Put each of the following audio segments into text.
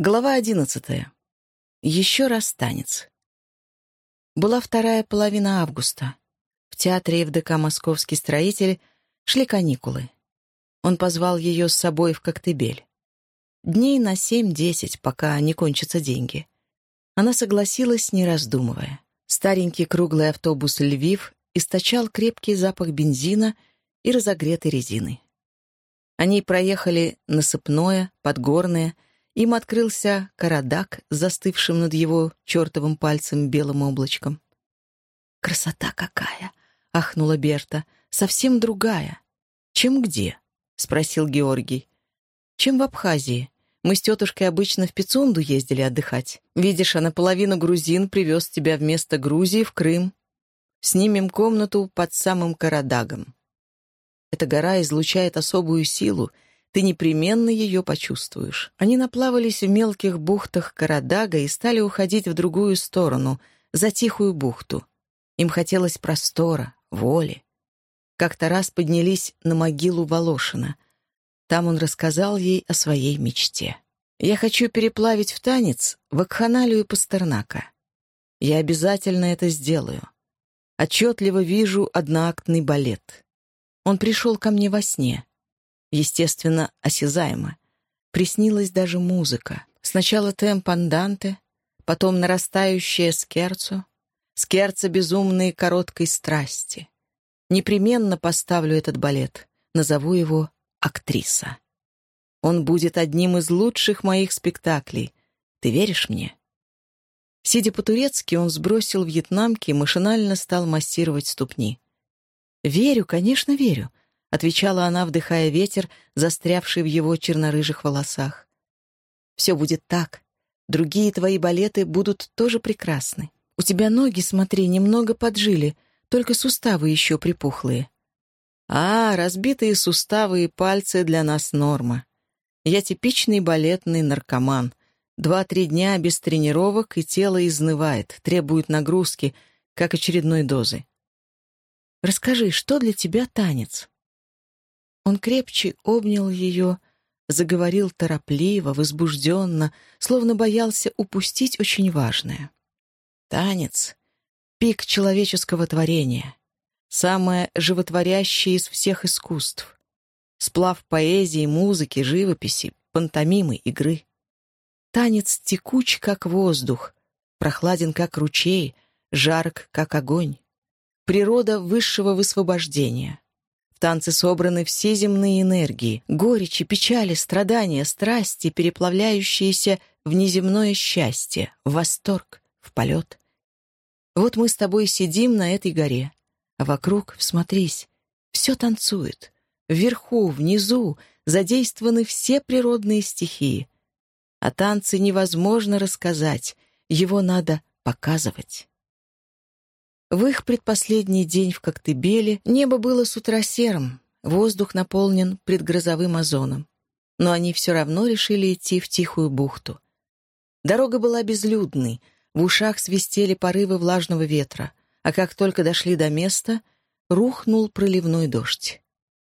Глава одиннадцатая. Еще раз танец. Была вторая половина августа. В театре ФДК «Московский строитель» шли каникулы. Он позвал ее с собой в Коктебель. Дней на семь-десять, пока не кончатся деньги. Она согласилась, не раздумывая. Старенький круглый автобус «Львив» источал крепкий запах бензина и разогретой резины. Они проехали насыпное, подгорное, им открылся Карадак застывшим над его чертовым пальцем белым облачком. «Красота какая!» — ахнула Берта. «Совсем другая». «Чем где?» — спросил Георгий. «Чем в Абхазии. Мы с тетушкой обычно в Пицунду ездили отдыхать. Видишь, а наполовину грузин привез тебя вместо Грузии в Крым. Снимем комнату под самым Карадагом. Эта гора излучает особую силу — ты непременно ее почувствуешь. Они наплавались в мелких бухтах Карадага и стали уходить в другую сторону, за тихую бухту. Им хотелось простора, воли. Как-то раз поднялись на могилу Волошина. Там он рассказал ей о своей мечте. «Я хочу переплавить в танец вакханалию Пастернака. Я обязательно это сделаю. Отчетливо вижу одноактный балет. Он пришел ко мне во сне естественно, осязаемо. Приснилась даже музыка. Сначала темп анданте, потом нарастающее скерцо, скерцо безумной короткой страсти. Непременно поставлю этот балет, назову его «Актриса». Он будет одним из лучших моих спектаклей. Ты веришь мне?» Сидя по-турецки, он сбросил вьетнамки и машинально стал массировать ступни. «Верю, конечно, верю. — отвечала она, вдыхая ветер, застрявший в его чернорыжих волосах. «Все будет так. Другие твои балеты будут тоже прекрасны. У тебя ноги, смотри, немного поджили, только суставы еще припухлые». «А, разбитые суставы и пальцы для нас норма. Я типичный балетный наркоман. Два-три дня без тренировок, и тело изнывает, требует нагрузки, как очередной дозы. Расскажи, что для тебя танец?» Он крепче обнял ее, заговорил торопливо, возбужденно, словно боялся упустить очень важное. Танец — пик человеческого творения, самое животворящее из всех искусств, сплав поэзии, музыки, живописи, пантомимы, игры. Танец текуч, как воздух, прохладен, как ручей, жарк, как огонь. Природа высшего высвобождения — в танце собраны все земные энергии, горечи, печали, страдания, страсти, переплавляющиеся в неземное счастье, в восторг, в полет. Вот мы с тобой сидим на этой горе, а вокруг, всмотрись, все танцует. Вверху, внизу задействованы все природные стихии. О танце невозможно рассказать, его надо показывать. В их предпоследний день в Коктебеле небо было с утра серым, воздух наполнен предгрозовым озоном. Но они все равно решили идти в тихую бухту. Дорога была безлюдной, в ушах свистели порывы влажного ветра, а как только дошли до места, рухнул проливной дождь.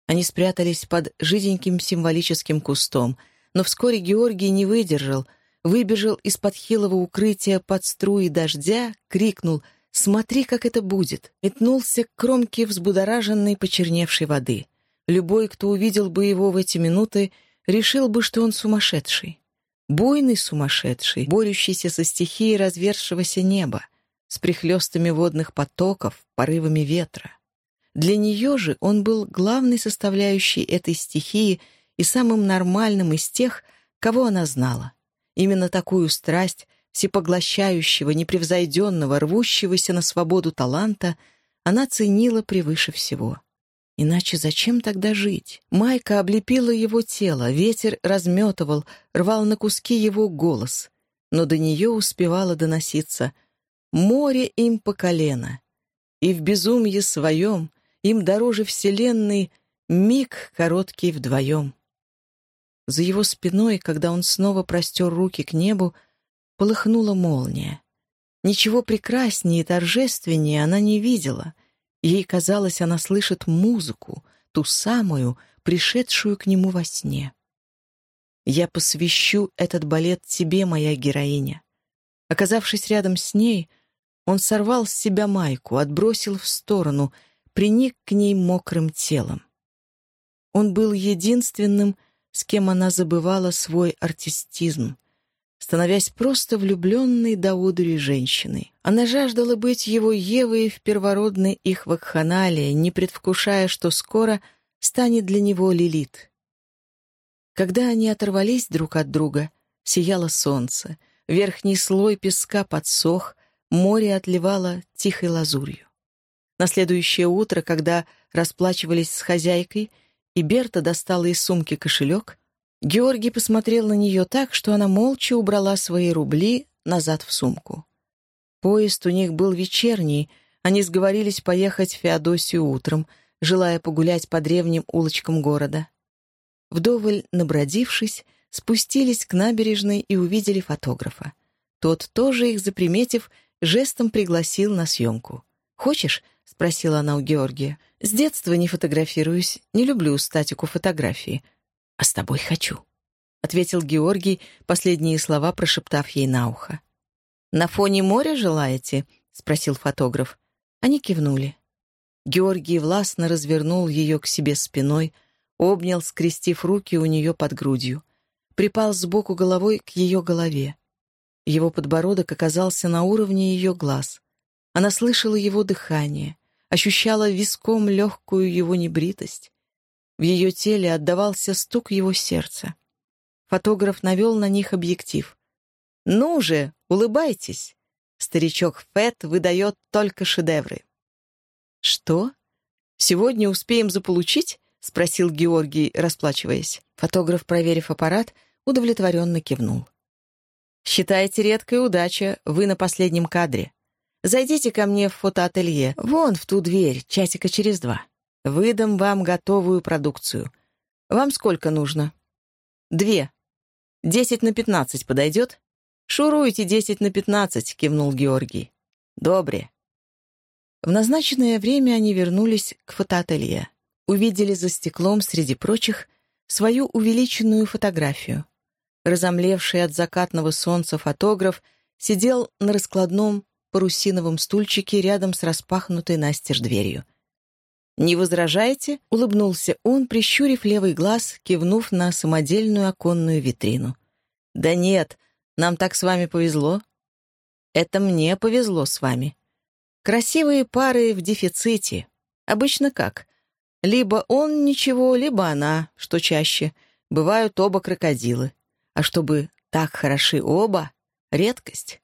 Они спрятались под жиденьким символическим кустом, но вскоре Георгий не выдержал, выбежал из-под хилого укрытия под струи дождя, крикнул — Смотри, как это будет!» Метнулся к кромке взбудораженной почерневшей воды. Любой, кто увидел бы его в эти минуты, решил бы, что он сумасшедший. Буйный сумасшедший, борющийся со стихией разверзшегося неба, с прихлестами водных потоков, порывами ветра. Для нее же он был главной составляющей этой стихии и самым нормальным из тех, кого она знала. Именно такую страсть всепоглощающего, непревзойденного, рвущегося на свободу таланта, она ценила превыше всего. Иначе зачем тогда жить? Майка облепила его тело, ветер разметывал, рвал на куски его голос, но до нее успевало доноситься «Море им по колено, и в безумье своем им дороже вселенной миг короткий вдвоем». За его спиной, когда он снова простер руки к небу, полыхнула молния. Ничего прекраснее и торжественнее она не видела. Ей казалось, она слышит музыку, ту самую, пришедшую к нему во сне. Я посвящу этот балет тебе, моя героиня». Оказавшись рядом с ней, он сорвал с себя майку, отбросил в сторону, приник к ней мокрым телом. Он был единственным, с кем она забывала свой артистизм, становясь просто влюбленной до удури женщиной. Она жаждала быть его Евой в первородной их вакханалии, не предвкушая, что скоро станет для него Лилит. Когда они оторвались друг от друга, сияло солнце, верхний слой песка подсох, море отливало тихой лазурью. На следующее утро, когда расплачивались с хозяйкой, и Берта достала из сумки кошелек, Георгий посмотрел на нее так, что она молча убрала свои рубли назад в сумку. Поезд у них был вечерний, они сговорились поехать в Феодосию утром, желая погулять по древним улочкам города. Вдоволь набродившись, спустились к набережной и увидели фотографа. Тот, тоже их заприметив, жестом пригласил на съемку. «Хочешь?» — спросила она у Георгия. «С детства не фотографируюсь, не люблю статику фотографии. А с тобой хочу», — ответил Георгий, последние слова прошептав ей на ухо. «На фоне моря желаете?» — спросил фотограф. Они кивнули. Георгий властно развернул ее к себе спиной, обнял, скрестив руки у нее под грудью. Припал сбоку головой к ее голове. Его подбородок оказался на уровне ее глаз. Она слышала его дыхание, ощущала виском легкую его небритость. В ее теле отдавался стук его сердца. Фотограф навел на них объектив. «Ну же, улыбайтесь!» Старичок Фет выдает только шедевры. «Что? Сегодня успеем заполучить?» — спросил Георгий, расплачиваясь. Фотограф, проверив аппарат, удовлетворенно кивнул. «Считайте редкая удача, вы на последнем кадре. Зайдите ко мне в фотоателье, вон в ту дверь, часика через два. Выдам вам готовую продукцию. Вам сколько нужно?» «Две. Десять на пятнадцать подойдет?» «Шуруйте десять на пятнадцать», — кивнул Георгий. «Добре». В назначенное время они вернулись к фотоателье увидели за стеклом, среди прочих, свою увеличенную фотографию. Разомлевший от закатного солнца фотограф сидел на раскладном парусиновом стульчике рядом с распахнутой настежь дверью. «Не возражаете?» — улыбнулся он, прищурив левый глаз, кивнув на самодельную оконную витрину. «Да нет, нам так с вами повезло». «Это мне повезло с вами. Красивые пары в дефиците. Обычно как? Либо он ничего, либо она, что чаще. Бывают оба крокодилы. А чтобы так хороши оба — редкость.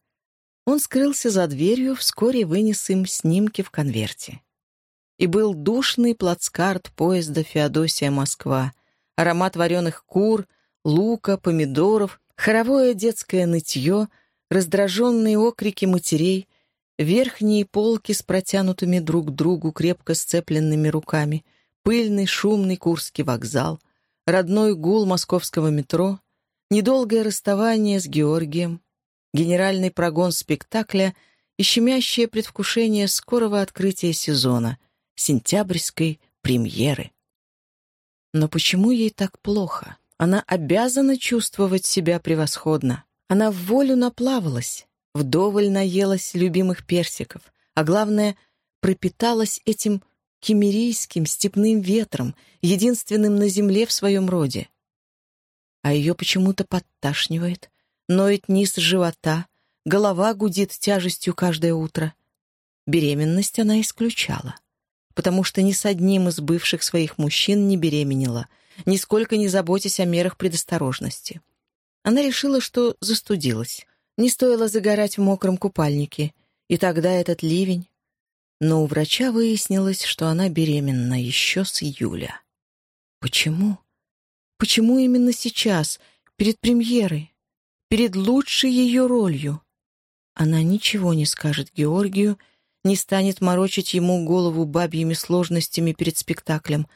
Он скрылся за дверью, вскоре вынес им снимки в конверте. И был душный плацкарт поезда Феодосия-Москва, аромат вареных кур, лука, помидоров, хоровое детское нытье, раздраженные окрики матерей, верхние полки с протянутыми друг к другу крепко сцепленными руками — пыльный, шумный Курский вокзал, родной гул московского метро, недолгое расставание с Георгием, генеральный прогон спектакля и щемящее предвкушение скорого открытия сезона, сентябрьской премьеры. Но почему ей так плохо? Она обязана чувствовать себя превосходно. Она в волю наплавалась, вдоволь наелась любимых персиков, а главное, пропиталась этим кемерийским степным ветром, единственным на земле в своем роде. А ее почему-то подташнивает, ноет низ живота, голова гудит тяжестью каждое утро. Беременность она исключала, потому что ни с одним из бывших своих мужчин не беременела, нисколько не заботясь о мерах предосторожности. Она решила, что застудилась. Не стоило загорать в мокром купальнике, и тогда этот ливень, но у врача выяснилось, что она беременна еще с июля. Почему? Почему именно сейчас, перед премьерой, перед лучшей ее ролью? Она ничего не скажет Георгию, не станет морочить ему голову бабьими сложностями перед спектаклем.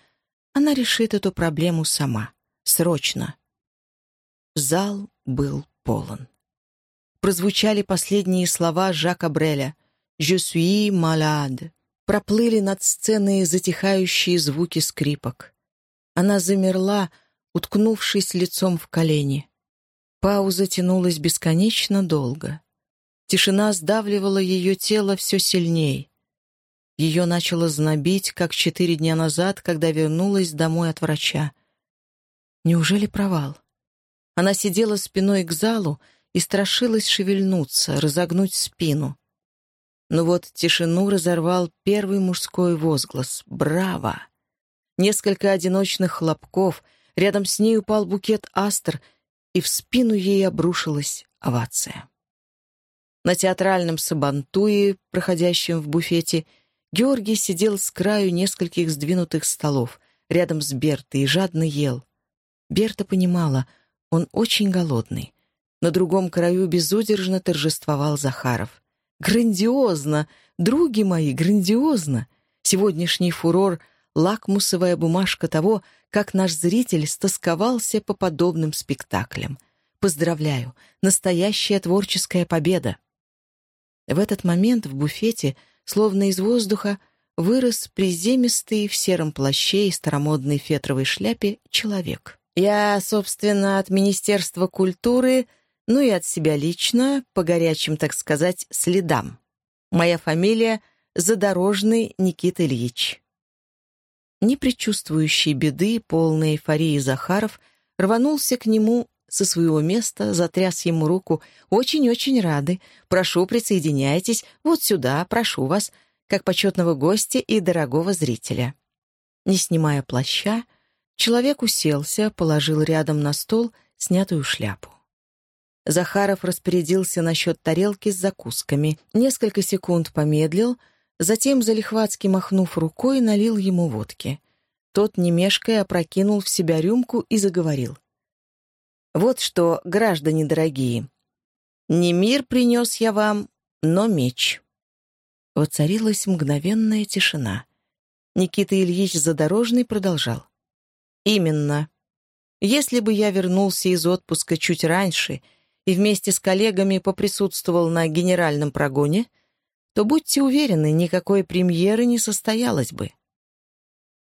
Она решит эту проблему сама. Срочно. Зал был полон. Прозвучали последние слова Жака Бреля. «Je suis malade» проплыли над сценой затихающие звуки скрипок. Она замерла, уткнувшись лицом в колени. Пауза тянулась бесконечно долго. Тишина сдавливала ее тело все сильней. Ее начало знобить, как четыре дня назад, когда вернулась домой от врача. Неужели провал? Она сидела спиной к залу и страшилась шевельнуться, разогнуть спину. Но вот тишину разорвал первый мужской возглас «Браво!». Несколько одиночных хлопков, рядом с ней упал букет астр, и в спину ей обрушилась овация. На театральном сабантуе, проходящем в буфете, Георгий сидел с краю нескольких сдвинутых столов, рядом с Бертой, и жадно ел. Берта понимала, он очень голодный. На другом краю безудержно торжествовал Захаров. «Грандиозно! Други мои, грандиозно! Сегодняшний фурор — лакмусовая бумажка того, как наш зритель стосковался по подобным спектаклям. Поздравляю! Настоящая творческая победа!» В этот момент в буфете, словно из воздуха, вырос приземистый в сером плаще и старомодной фетровой шляпе человек. Я, собственно, от Министерства культуры, ну и от себя лично, по горячим, так сказать, следам. Моя фамилия — Задорожный Никита Ильич. Не беды, полной эйфории Захаров, рванулся к нему со своего места, затряс ему руку. «Очень-очень рады. Прошу, присоединяйтесь. Вот сюда, прошу вас, как почетного гостя и дорогого зрителя». Не снимая плаща, человек уселся, положил рядом на стол снятую шляпу. Захаров распорядился насчет тарелки с закусками, несколько секунд помедлил, затем, залихватски махнув рукой, налил ему водки. Тот, не мешкая, опрокинул в себя рюмку и заговорил. Вот что, граждане дорогие, не мир принес я вам, но меч. Воцарилась мгновенная тишина. Никита Ильич Задорожный продолжал. «Именно. Если бы я вернулся из отпуска чуть раньше и вместе с коллегами поприсутствовал на генеральном прогоне, то, будьте уверены, никакой премьеры не состоялось бы».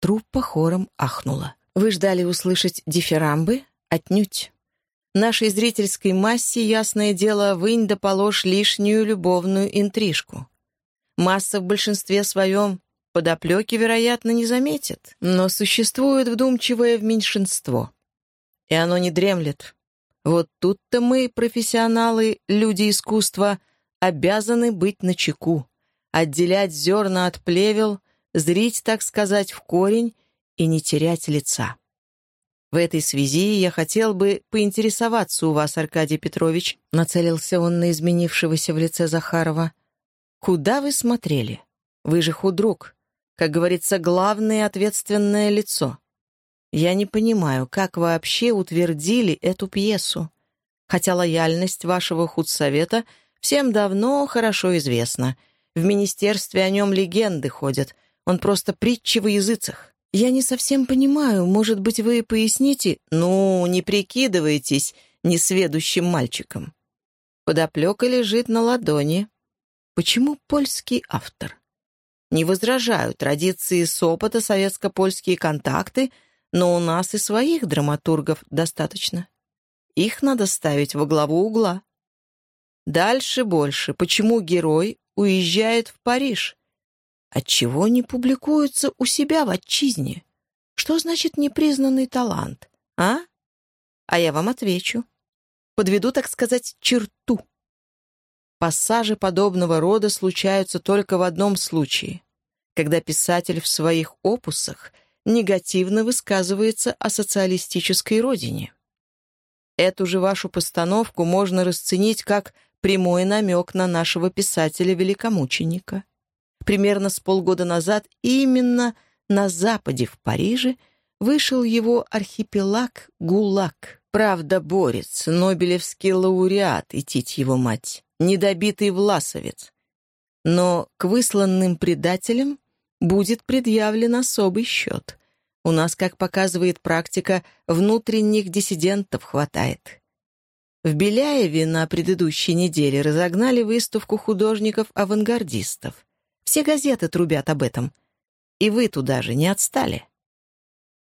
Труппа хором ахнула. «Вы ждали услышать дифирамбы? Отнюдь. Нашей зрительской массе, ясное дело, вынь да положь лишнюю любовную интрижку. Масса в большинстве своем подоплеки, вероятно, не заметит, но существует вдумчивое в меньшинство. И оно не дремлет. Вот тут-то мы, профессионалы, люди искусства, обязаны быть начеку, отделять зерна от плевел, зрить, так сказать, в корень и не терять лица. В этой связи я хотел бы поинтересоваться у вас, Аркадий Петрович, нацелился он на изменившегося в лице Захарова. Куда вы смотрели? Вы же худрук, как говорится, главное ответственное лицо. Я не понимаю, как вообще утвердили эту пьесу, хотя лояльность вашего худсовета всем давно хорошо известна. В министерстве о нем легенды ходят, он просто притча во языцах. «Я не совсем понимаю. Может быть, вы поясните?» «Ну, не прикидывайтесь несведущим мальчиком. Подоплека лежит на ладони. Почему польский автор? Не возражаю, традиции с опыта, советско-польские контакты, но у нас и своих драматургов достаточно. Их надо ставить во главу угла. Дальше больше. Почему герой уезжает в Париж? Отчего не публикуются у себя в отчизне? Что значит непризнанный талант, а? А я вам отвечу. Подведу, так сказать, черту. Пассажи подобного рода случаются только в одном случае, когда писатель в своих опусах негативно высказывается о социалистической родине. Эту же вашу постановку можно расценить как прямой намек на нашего писателя-великомученика примерно с полгода назад именно на западе в Париже вышел его архипелаг ГУЛАГ. Правда, борец, нобелевский лауреат и тить его мать, недобитый власовец. Но к высланным предателям будет предъявлен особый счет. У нас, как показывает практика, внутренних диссидентов хватает. В Беляеве на предыдущей неделе разогнали выставку художников-авангардистов. Все газеты трубят об этом. И вы туда же не отстали.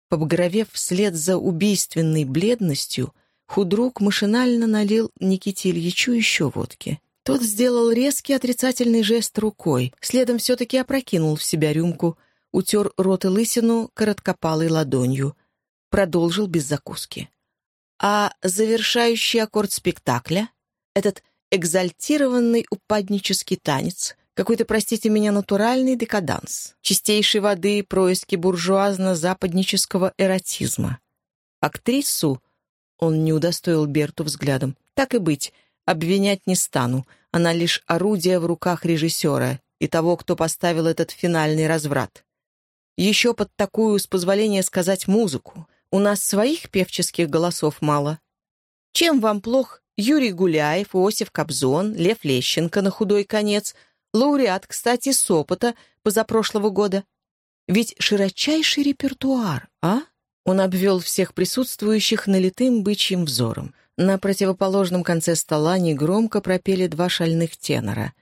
Побагровев вслед за убийственной бледностью, худрук машинально налил Никите Ильичу еще водки. Тот сделал резкий отрицательный жест рукой, следом все-таки опрокинул в себя рюмку, утер рот и лысину короткопалой ладонью, продолжил без закуски. А завершающий аккорд спектакля, этот экзальтированный упаднический танец, какой-то, простите меня, натуральный декаданс, чистейшей воды происки буржуазно-западнического эротизма. Актрису, он не удостоил Берту взглядом, так и быть, обвинять не стану, она лишь орудие в руках режиссера и того, кто поставил этот финальный разврат. Еще под такую, с позволения сказать, музыку. У нас своих певческих голосов мало. Чем вам плох Юрий Гуляев, Иосиф Кобзон, Лев Лещенко на худой конец — Лауреат, кстати, с опыта позапрошлого года. Ведь широчайший репертуар, а? Он обвел всех присутствующих налитым бычьим взором. На противоположном конце стола негромко пропели два шальных тенора.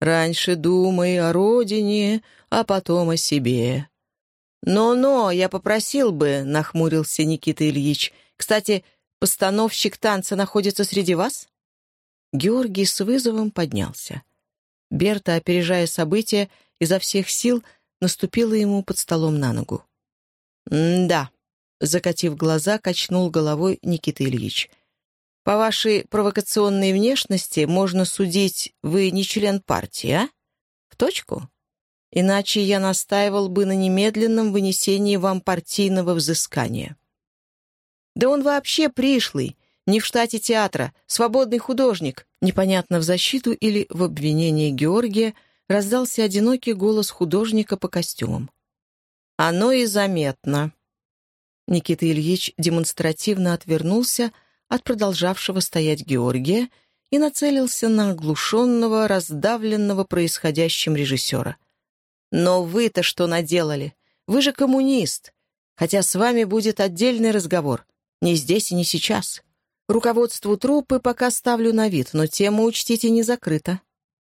«Раньше думай о родине, а потом о себе». «Но-но, я попросил бы», — нахмурился Никита Ильич. «Кстати, постановщик танца находится среди вас?» Георгий с вызовом поднялся. Берта, опережая события, изо всех сил наступила ему под столом на ногу. «Да», — закатив глаза, качнул головой Никита Ильич. «По вашей провокационной внешности можно судить, вы не член партии, а? В точку? Иначе я настаивал бы на немедленном вынесении вам партийного взыскания». «Да он вообще пришлый, не в штате театра, свободный художник. Непонятно в защиту или в обвинении Георгия раздался одинокий голос художника по костюмам. Оно и заметно. Никита Ильич демонстративно отвернулся от продолжавшего стоять Георгия и нацелился на оглушенного, раздавленного происходящим режиссера. «Но вы-то что наделали? Вы же коммунист. Хотя с вами будет отдельный разговор. Не здесь и не сейчас. Руководству труппы пока ставлю на вид, но тема, учтите, не закрыта».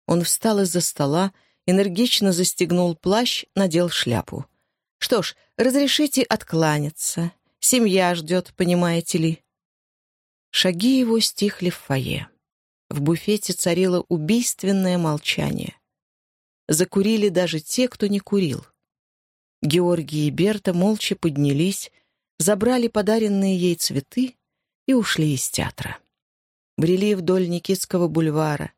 Он встал из-за стола, энергично застегнул плащ, надел шляпу. «Что ж, разрешите откланяться. Семья ждет, понимаете ли». Шаги его стихли в фойе. В буфете царило убийственное молчание. Закурили даже те, кто не курил. Георгий и Берта молча поднялись, забрали подаренные ей цветы и ушли из театра. Брели вдоль Никитского бульвара.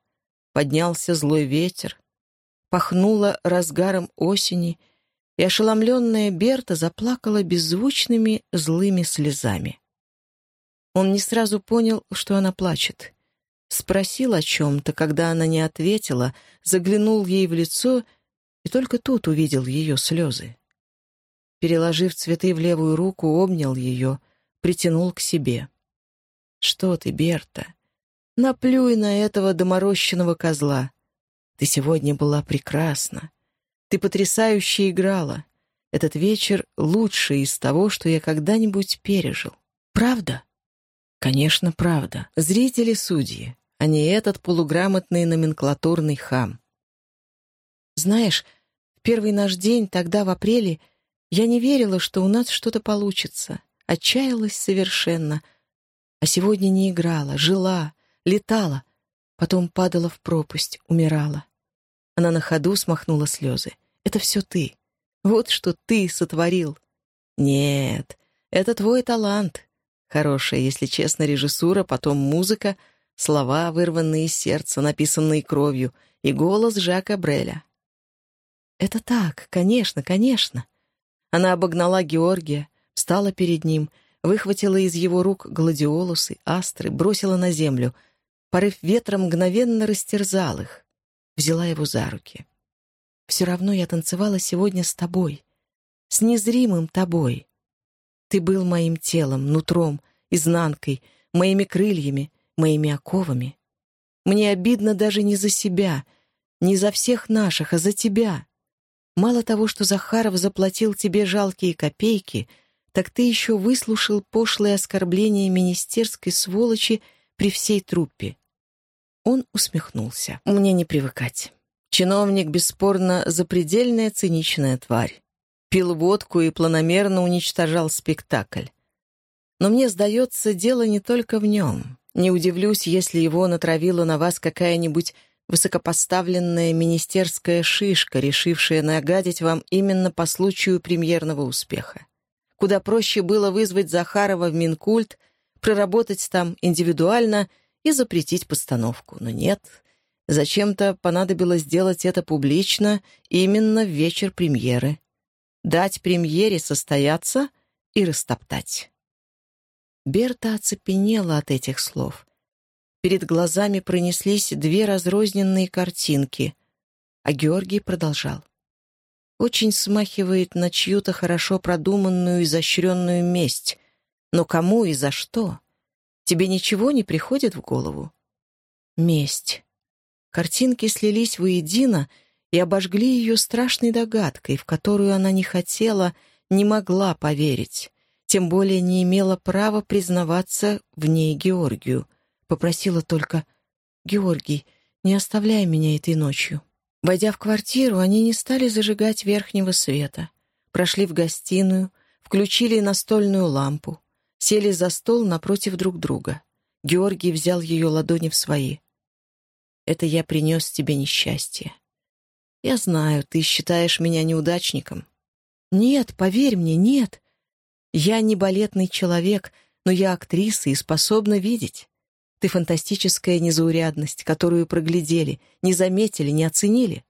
Поднялся злой ветер. Пахнуло разгаром осени, и ошеломленная Берта заплакала беззвучными злыми слезами. Он не сразу понял, что она плачет. Спросил о чем-то, когда она не ответила, заглянул ей в лицо и только тут увидел ее слезы. Переложив цветы в левую руку, обнял ее, притянул к себе. «Что ты, Берта? Наплюй на этого доморощенного козла. Ты сегодня была прекрасна. Ты потрясающе играла. Этот вечер лучший из того, что я когда-нибудь пережил. Правда?» «Конечно, правда. Зрители-судьи, а не этот полуграмотный номенклатурный хам. Знаешь, в первый наш день, тогда, в апреле, я не верила, что у нас что-то получится. Отчаялась совершенно — а сегодня не играла, жила, летала, потом падала в пропасть, умирала. Она на ходу смахнула слезы. «Это все ты. Вот что ты сотворил». «Нет, это твой талант. Хорошая, если честно, режиссура, потом музыка, слова, вырванные из сердца, написанные кровью, и голос Жака Бреля». «Это так, конечно, конечно». Она обогнала Георгия, встала перед ним — выхватила из его рук гладиолусы, астры, бросила на землю. Порыв ветра мгновенно растерзал их. Взяла его за руки. «Все равно я танцевала сегодня с тобой. С незримым тобой. Ты был моим телом, нутром, изнанкой, моими крыльями, моими оковами. Мне обидно даже не за себя, не за всех наших, а за тебя. Мало того, что Захаров заплатил тебе жалкие копейки — так ты еще выслушал пошлые оскорбления министерской сволочи при всей труппе. Он усмехнулся. Мне не привыкать. Чиновник, бесспорно, запредельная циничная тварь. пил водку и планомерно уничтожал спектакль. Но мне сдается, дело не только в нем. Не удивлюсь, если его натравила на вас какая-нибудь высокопоставленная министерская шишка, решившая нагадить вам именно по случаю премьерного успеха. Куда проще было вызвать Захарова в Минкульт, проработать там индивидуально и запретить постановку. Но нет, зачем-то понадобилось сделать это публично именно в вечер премьеры. Дать премьере состояться и растоптать. Берта оцепенела от этих слов. Перед глазами пронеслись две разрозненные картинки, а Георгий продолжал. Очень смахивает на чью-то хорошо продуманную, изощренную месть. Но кому и за что? Тебе ничего не приходит в голову? Месть. Картинки слились воедино и обожгли ее страшной догадкой, в которую она не хотела, не могла поверить, тем более не имела права признаваться в ней Георгию — Попросила только «Георгий, не оставляй меня этой ночью». Войдя в квартиру, они не стали зажигать верхнего света. Прошли в гостиную, включили настольную лампу, сели за стол напротив друг друга. Георгий взял ее ладони в свои. «Это я принес тебе несчастье. Я знаю, ты считаешь меня неудачником. Нет, поверь мне, нет. Я не балетный человек, но я актриса и способна видеть. Ты фантастическая незаурядность, которую проглядели, не заметили, не оценили.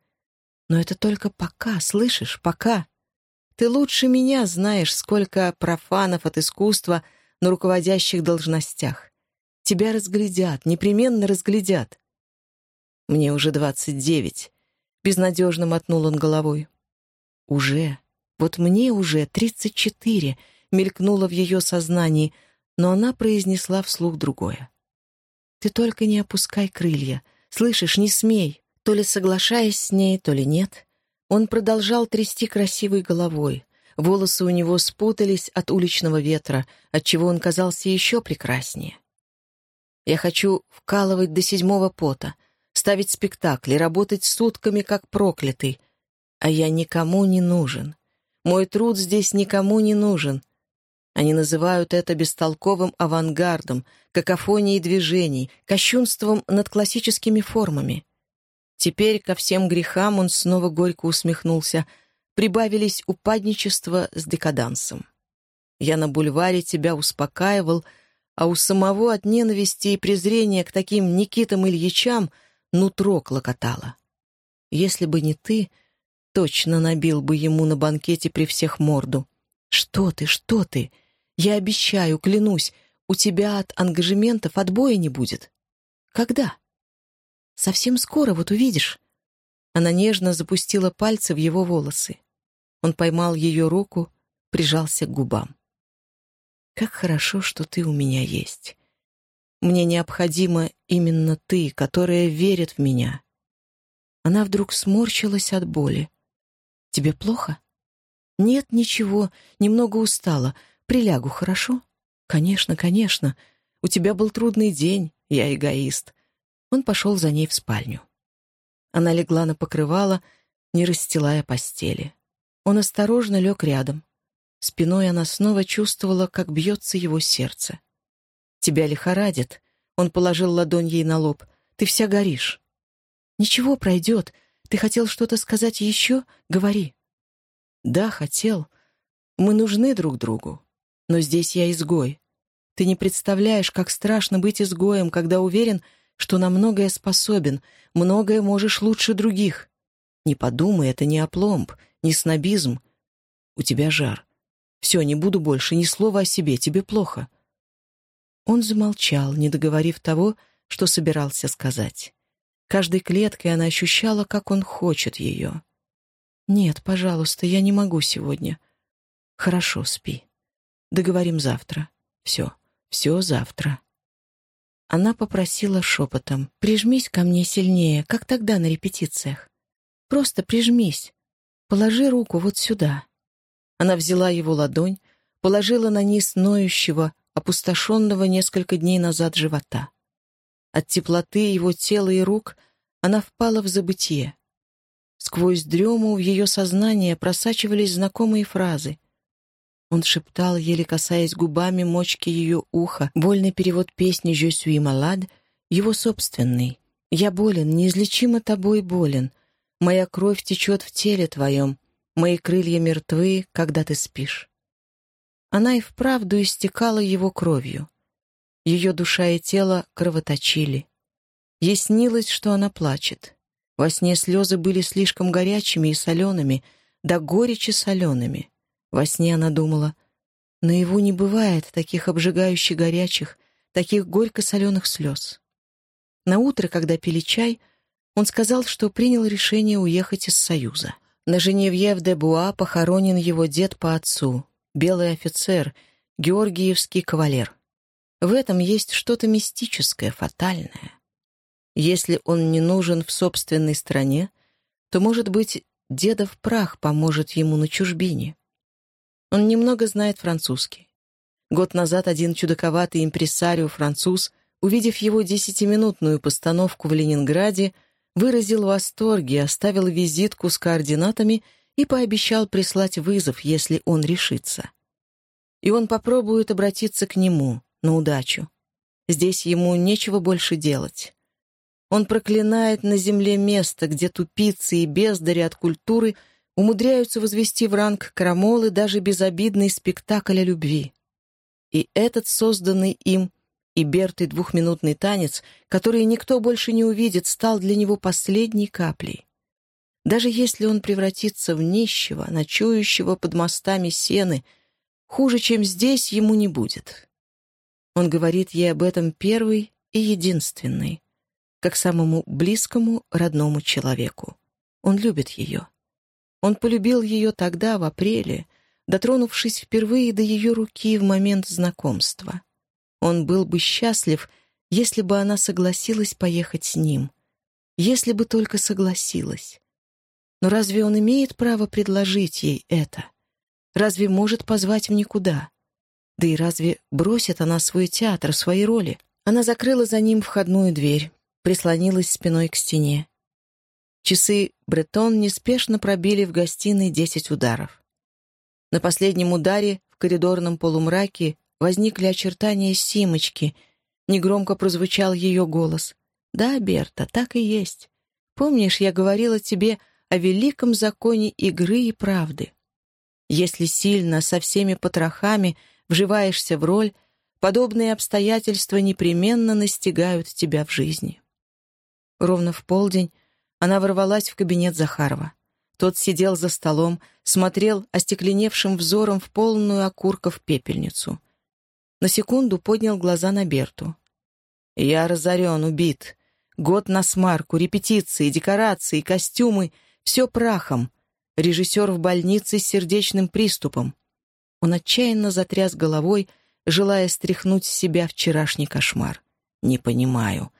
Но это только пока, слышишь, пока. Ты лучше меня знаешь, сколько профанов от искусства на руководящих должностях. Тебя разглядят, непременно разглядят. Мне уже двадцать девять. Безнадежно мотнул он головой. Уже. Вот мне уже тридцать четыре, мелькнуло в ее сознании, но она произнесла вслух другое. Ты только не опускай крылья. Слышишь, не смей. То ли соглашаясь с ней, то ли нет. Он продолжал трясти красивой головой. Волосы у него спутались от уличного ветра, отчего он казался еще прекраснее. Я хочу вкалывать до седьмого пота, ставить спектакли, работать сутками, как проклятый. А я никому не нужен. Мой труд здесь никому не нужен. Они называют это бестолковым авангардом, какофонией движений, кощунством над классическими формами. Теперь ко всем грехам он снова горько усмехнулся. Прибавились упадничество с декадансом. Я на бульваре тебя успокаивал, а у самого от ненависти и презрения к таким Никитам Ильичам нутро клокотало. Если бы не ты, точно набил бы ему на банкете при всех морду. Что ты, что ты? Я обещаю, клянусь, у тебя от ангажементов отбоя не будет. Когда? Совсем скоро, вот увидишь. Она нежно запустила пальцы в его волосы. Он поймал ее руку, прижался к губам. «Как хорошо, что ты у меня есть. Мне необходима именно ты, которая верит в меня». Она вдруг сморщилась от боли. «Тебе плохо?» «Нет, ничего, немного устала. Прилягу, хорошо? Конечно, конечно. У тебя был трудный день, я эгоист. Он пошел за ней в спальню. Она легла на покрывало, не расстилая постели. Он осторожно лег рядом. Спиной она снова чувствовала, как бьется его сердце. «Тебя лихорадит», — он положил ладонь ей на лоб. «Ты вся горишь». «Ничего, пройдет. Ты хотел что-то сказать еще? Говори». «Да, хотел. Мы нужны друг другу. Но здесь я изгой. Ты не представляешь, как страшно быть изгоем, когда уверен, что на многое способен, многое можешь лучше других. Не подумай, это не опломб, не снобизм. У тебя жар. Все, не буду больше, ни слова о себе, тебе плохо. Он замолчал, не договорив того, что собирался сказать. Каждой клеткой она ощущала, как он хочет ее. «Нет, пожалуйста, я не могу сегодня. Хорошо, спи». Договорим завтра. Все, все завтра. Она попросила шепотом. «Прижмись ко мне сильнее, как тогда на репетициях. Просто прижмись. Положи руку вот сюда». Она взяла его ладонь, положила на низ ноющего, опустошенного несколько дней назад живота. От теплоты его тела и рук она впала в забытие. Сквозь дрему в ее сознание просачивались знакомые фразы. Он шептал, еле касаясь губами мочки ее уха, вольный перевод песни «Je suis malade», его собственный. «Я болен, неизлечимо тобой болен. Моя кровь течет в теле твоем. Мои крылья мертвы, когда ты спишь». Она и вправду истекала его кровью. Ее душа и тело кровоточили. Ей снилось, что она плачет. Во сне слезы были слишком горячими и солеными, да горечи солеными. Во сне она думала, наяву не бывает таких обжигающе горячих, таких горько-соленых слез. На утро, когда пили чай, он сказал, что принял решение уехать из Союза. На Женевье в де Буа похоронен его дед по отцу, белый офицер, георгиевский кавалер. В этом есть что-то мистическое, фатальное. Если он не нужен в собственной стране, то, может быть, дедов прах поможет ему на чужбине. Он немного знает французский. Год назад один чудаковатый импресарио-француз, увидев его десятиминутную постановку в Ленинграде, выразил восторг и оставил визитку с координатами и пообещал прислать вызов, если он решится. И он попробует обратиться к нему, на удачу. Здесь ему нечего больше делать. Он проклинает на земле место, где тупицы и бездари от культуры умудряются возвести в ранг крамолы даже безобидный спектакль о любви. И этот созданный им и Бертый двухминутный танец, который никто больше не увидит, стал для него последней каплей. Даже если он превратится в нищего, ночующего под мостами сены, хуже, чем здесь, ему не будет. Он говорит ей об этом первый и единственный как самому близкому родному человеку. Он любит ее. Он полюбил ее тогда, в апреле, дотронувшись впервые до ее руки в момент знакомства. Он был бы счастлив, если бы она согласилась поехать с ним. Если бы только согласилась. Но разве он имеет право предложить ей это? Разве может позвать в никуда? Да и разве бросит она свой театр, свои роли? Она закрыла за ним входную дверь прислонилась спиной к стене. Часы Бретон неспешно пробили в гостиной десять ударов. На последнем ударе в коридорном полумраке возникли очертания Симочки. Негромко прозвучал ее голос. «Да, Берта, так и есть. Помнишь, я говорила тебе о великом законе игры и правды? Если сильно, со всеми потрохами, вживаешься в роль, подобные обстоятельства непременно настигают тебя в жизни». Ровно в полдень она ворвалась в кабинет Захарова. Тот сидел за столом, смотрел остекленевшим взором в полную окурков пепельницу. На секунду поднял глаза на Берту. «Я разорен, убит. Год на смарку, репетиции, декорации, костюмы — все прахом. Режиссер в больнице с сердечным приступом». Он отчаянно затряс головой, желая стряхнуть с себя вчерашний кошмар. «Не понимаю.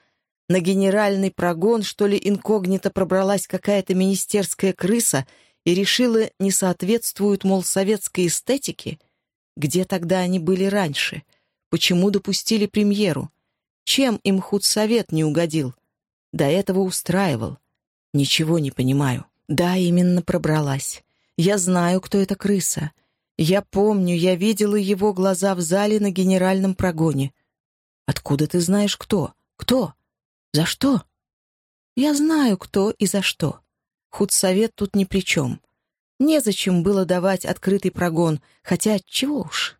На генеральный прогон, что ли, инкогнито пробралась какая-то министерская крыса и решила, не соответствуют, мол, советской эстетике? Где тогда они были раньше? Почему допустили премьеру? Чем им худсовет не угодил? До этого устраивал. Ничего не понимаю. Да, именно пробралась. Я знаю, кто эта крыса. Я помню, я видела его глаза в зале на генеральном прогоне. Откуда ты знаешь, кто? Кто? За что? Я знаю, кто и за что. Худсовет тут ни при чем. Незачем было давать открытый прогон, хотя чего уж.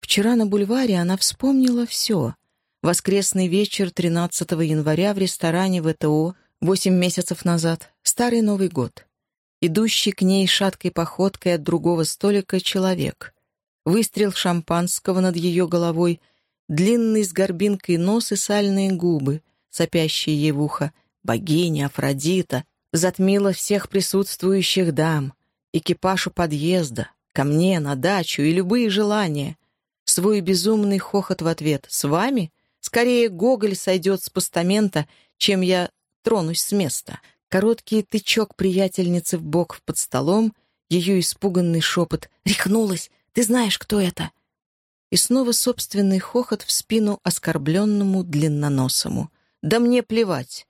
Вчера на бульваре она вспомнила все. Воскресный вечер 13 января в ресторане ВТО, восемь месяцев назад, Старый Новый год. Идущий к ней шаткой походкой от другого столика человек. Выстрел шампанского над ее головой, длинный с горбинкой нос и сальные губы — сопящая ей в ухо, богиня Афродита, затмила всех присутствующих дам, экипаж у подъезда, ко мне, на дачу и любые желания. Свой безумный хохот в ответ. «С вами? Скорее Гоголь сойдет с постамента, чем я тронусь с места». Короткий тычок приятельницы в бок под столом, ее испуганный шепот «Рехнулась! Ты знаешь, кто это?» И снова собственный хохот в спину оскорбленному длинноносому — да мне плевать.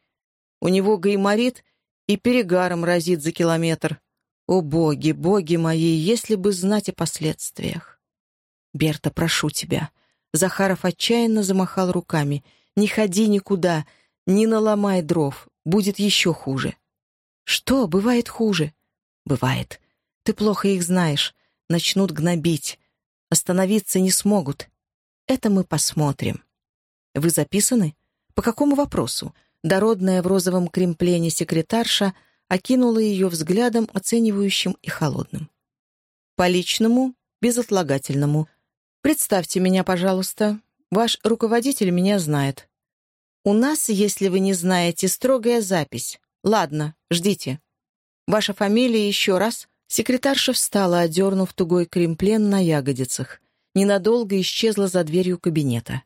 У него гайморит, и перегаром разит за километр. О, боги, боги мои, если бы знать о последствиях. Берта, прошу тебя. Захаров отчаянно замахал руками. Не ходи никуда, не наломай дров, будет еще хуже. Что, бывает хуже? Бывает. Ты плохо их знаешь. Начнут гнобить. Остановиться не смогут. Это мы посмотрим. Вы записаны? По какому вопросу? Дородная в розовом кремплене секретарша окинула ее взглядом, оценивающим и холодным. «По личному, безотлагательному. Представьте меня, пожалуйста. Ваш руководитель меня знает. У нас, если вы не знаете, строгая запись. Ладно, ждите. Ваша фамилия еще раз?» Секретарша встала, одернув тугой кремплен на ягодицах. Ненадолго исчезла за дверью кабинета.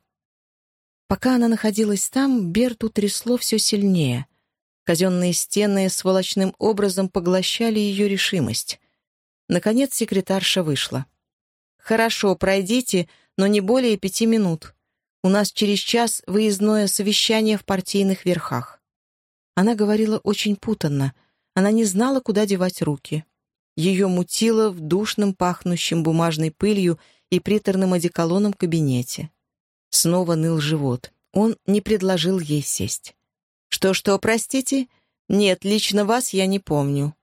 Пока она находилась там, Берту трясло все сильнее. Казенные стены сволочным образом поглощали ее решимость. Наконец секретарша вышла. «Хорошо, пройдите, но не более пяти минут. У нас через час выездное совещание в партийных верхах». Она говорила очень путанно. Она не знала, куда девать руки. Ее мутило в душном, пахнущем бумажной пылью и приторным одеколоном кабинете. Снова ныл живот. Он не предложил ей сесть. «Что-что, простите? Нет, лично вас я не помню.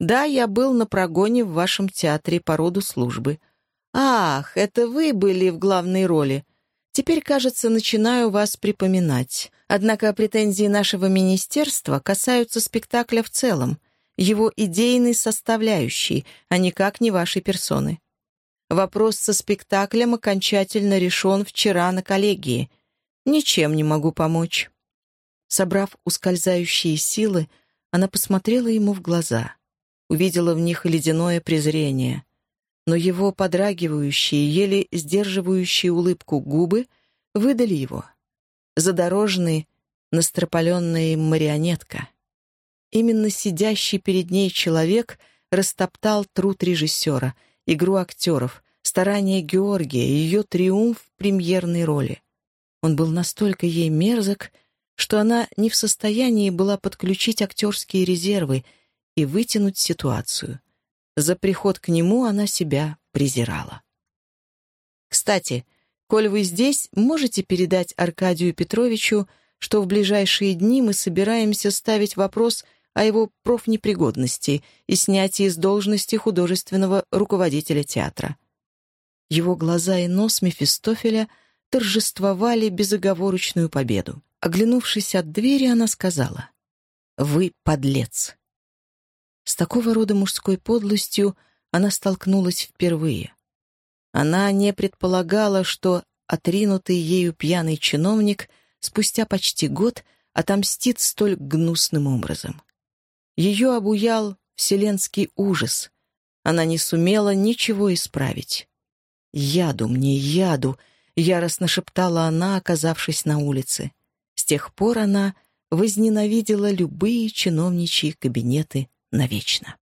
Да, я был на прогоне в вашем театре по роду службы. Ах, это вы были в главной роли. Теперь, кажется, начинаю вас припоминать. Однако претензии нашего министерства касаются спектакля в целом, его идейной составляющей, а никак не вашей персоны. Вопрос со спектаклем окончательно решен вчера на коллегии. Ничем не могу помочь». Собрав ускользающие силы, она посмотрела ему в глаза. Увидела в них ледяное презрение. Но его подрагивающие, еле сдерживающие улыбку губы выдали его. Задорожный, настропаленная марионетка. Именно сидящий перед ней человек растоптал труд режиссера, игру актеров, старания Георгия, ее триумф в премьерной роли. Он был настолько ей мерзок, что она не в состоянии была подключить актерские резервы и вытянуть ситуацию. За приход к нему она себя презирала. «Кстати, коль вы здесь, можете передать Аркадию Петровичу, что в ближайшие дни мы собираемся ставить вопрос о его профнепригодности и снятии с должности художественного руководителя театра. Его глаза и нос Мефистофеля торжествовали безоговорочную победу. Оглянувшись от двери, она сказала, «Вы подлец». С такого рода мужской подлостью она столкнулась впервые. Она не предполагала, что отринутый ею пьяный чиновник спустя почти год отомстит столь гнусным образом. Ее обуял вселенский ужас. Она не сумела ничего исправить. «Яду мне, яду!» — яростно шептала она, оказавшись на улице. С тех пор она возненавидела любые чиновничьи кабинеты навечно.